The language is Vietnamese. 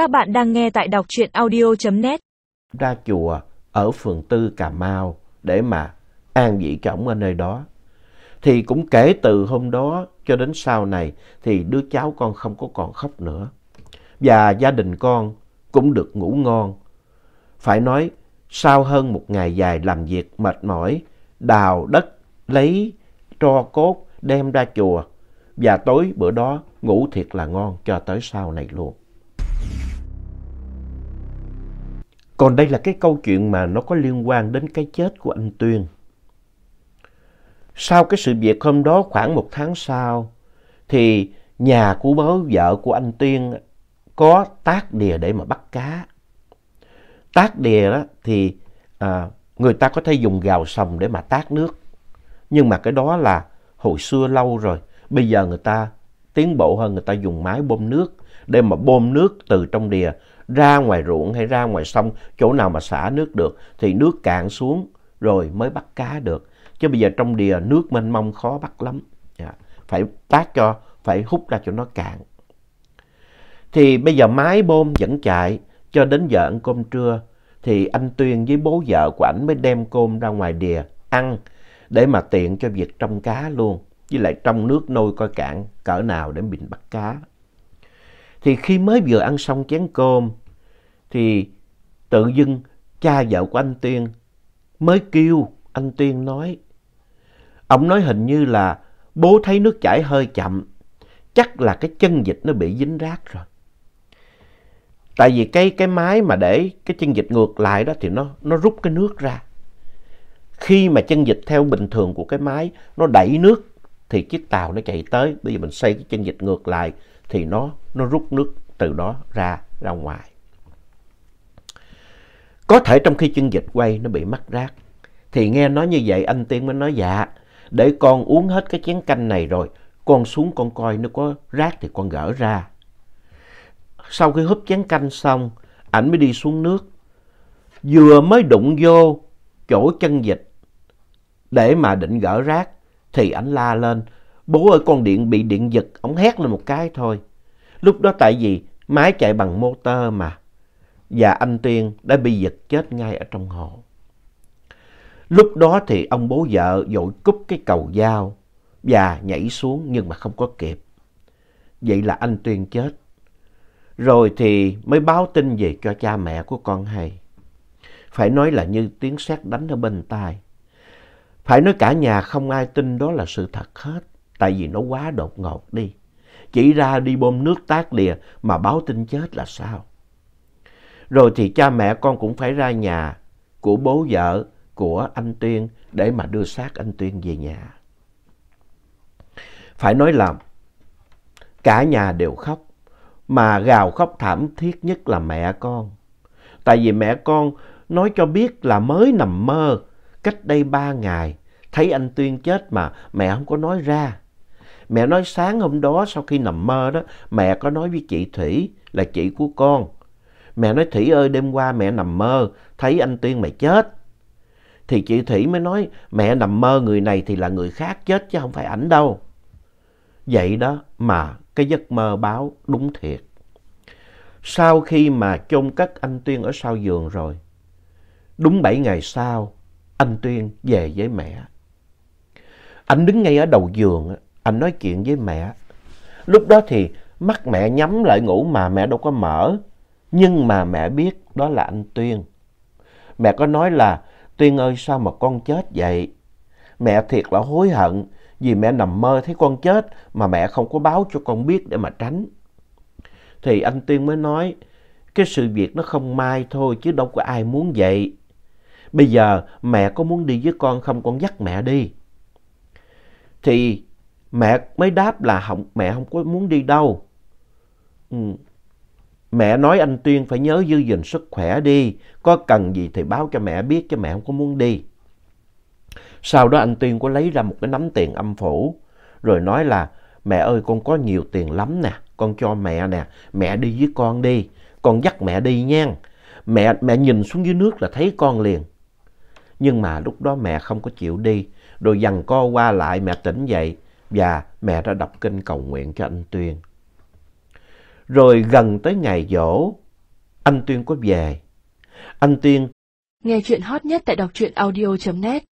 Các bạn đang nghe tại đọc truyện audio.net. Ra chùa ở phường Tư Cà Mau để mà an vị cho ở nơi đó. Thì cũng kể từ hôm đó cho đến sau này thì đứa cháu con không có còn khóc nữa. Và gia đình con cũng được ngủ ngon. Phải nói sau hơn một ngày dài làm việc mệt mỏi, đào đất, lấy tro cốt đem ra chùa và tối bữa đó ngủ thiệt là ngon cho tới sau này luôn. Còn đây là cái câu chuyện mà nó có liên quan đến cái chết của anh Tuyên. Sau cái sự việc hôm đó khoảng một tháng sau thì nhà của bố vợ của anh Tuyên có tác đìa để mà bắt cá. Tác đìa đó thì à, người ta có thể dùng gào sòng để mà tác nước. Nhưng mà cái đó là hồi xưa lâu rồi. Bây giờ người ta tiến bộ hơn người ta dùng máy bơm nước để mà bơm nước từ trong đìa ra ngoài ruộng hay ra ngoài sông chỗ nào mà xả nước được thì nước cạn xuống rồi mới bắt cá được. Chứ bây giờ trong đìa nước mênh mông khó bắt lắm. Yeah. Phải tác cho, phải hút ra cho nó cạn. Thì bây giờ máy bơm vẫn chạy cho đến giờ ăn cơm trưa thì anh Tuyên với bố vợ của ảnh mới đem cơm ra ngoài đìa ăn để mà tiện cho việc trông cá luôn. Với lại trong nước nôi coi cạn cỡ nào để mình bắt cá. Thì khi mới vừa ăn xong chén cơm thì tự dưng cha vợ của anh Tuyên mới kêu anh Tuyên nói. Ông nói hình như là bố thấy nước chảy hơi chậm, chắc là cái chân vịt nó bị dính rác rồi. Tại vì cái cái máy mà để cái chân vịt ngược lại đó thì nó nó rút cái nước ra. Khi mà chân vịt theo bình thường của cái máy nó đẩy nước thì chiếc tàu nó chạy tới. Bây giờ mình xây cái chân vịt ngược lại thì nó nó rút nước từ đó ra ra ngoài. Có thể trong khi chân vịt quay nó bị mắc rác. Thì nghe nói như vậy anh Tiên mới nói dạ, để con uống hết cái chén canh này rồi, con xuống con coi nó có rác thì con gỡ ra. Sau khi húp chén canh xong, ảnh mới đi xuống nước. Vừa mới đụng vô chỗ chân vịt để mà định gỡ rác thì ảnh la lên. Bố ơi con điện bị điện giật, ổng hét lên một cái thôi. Lúc đó tại vì máy chạy bằng motor mà. Và anh Tuyên đã bị giật chết ngay ở trong hồ. Lúc đó thì ông bố vợ dội cúp cái cầu dao và nhảy xuống nhưng mà không có kịp. Vậy là anh Tuyên chết. Rồi thì mới báo tin về cho cha mẹ của con hay. Phải nói là như tiếng sét đánh ở bên tai. Phải nói cả nhà không ai tin đó là sự thật hết. Tại vì nó quá đột ngột đi. Chỉ ra đi bơm nước tác lìa mà báo tin chết là sao? Rồi thì cha mẹ con cũng phải ra nhà của bố vợ của anh Tuyên để mà đưa xác anh Tuyên về nhà. Phải nói là cả nhà đều khóc, mà gào khóc thảm thiết nhất là mẹ con. Tại vì mẹ con nói cho biết là mới nằm mơ cách đây ba ngày, thấy anh Tuyên chết mà mẹ không có nói ra. Mẹ nói sáng hôm đó sau khi nằm mơ đó, mẹ có nói với chị Thủy là chị của con. Mẹ nói Thủy ơi đêm qua mẹ nằm mơ, thấy anh Tuyên mày chết. Thì chị Thủy mới nói mẹ nằm mơ người này thì là người khác chết chứ không phải ảnh đâu. Vậy đó mà cái giấc mơ báo đúng thiệt. Sau khi mà chôn cất anh Tuyên ở sau giường rồi, đúng 7 ngày sau, anh Tuyên về với mẹ. Anh đứng ngay ở đầu giường, anh nói chuyện với mẹ. Lúc đó thì mắt mẹ nhắm lại ngủ mà mẹ đâu có mở. Nhưng mà mẹ biết đó là anh Tuyên. Mẹ có nói là, Tuyên ơi, sao mà con chết vậy? Mẹ thiệt là hối hận vì mẹ nằm mơ thấy con chết mà mẹ không có báo cho con biết để mà tránh. Thì anh Tuyên mới nói, cái sự việc nó không may thôi chứ đâu có ai muốn vậy. Bây giờ mẹ có muốn đi với con không, con dắt mẹ đi. Thì mẹ mới đáp là không, mẹ không có muốn đi đâu. Ừ. Mẹ nói anh Tuyên phải nhớ giữ gìn sức khỏe đi. Có cần gì thì báo cho mẹ biết chứ mẹ không có muốn đi. Sau đó anh Tuyên có lấy ra một cái nắm tiền âm phủ. Rồi nói là mẹ ơi con có nhiều tiền lắm nè. Con cho mẹ nè. Mẹ đi với con đi. Con dắt mẹ đi nha. Mẹ, mẹ nhìn xuống dưới nước là thấy con liền. Nhưng mà lúc đó mẹ không có chịu đi. Rồi dằn co qua lại mẹ tỉnh dậy. Và mẹ đã đọc kinh cầu nguyện cho anh Tuyên. Rồi gần tới ngày dỗ, anh Tuyên có về. Anh Tuyên Nghe chuyện hot nhất tại đọc truyện audio.net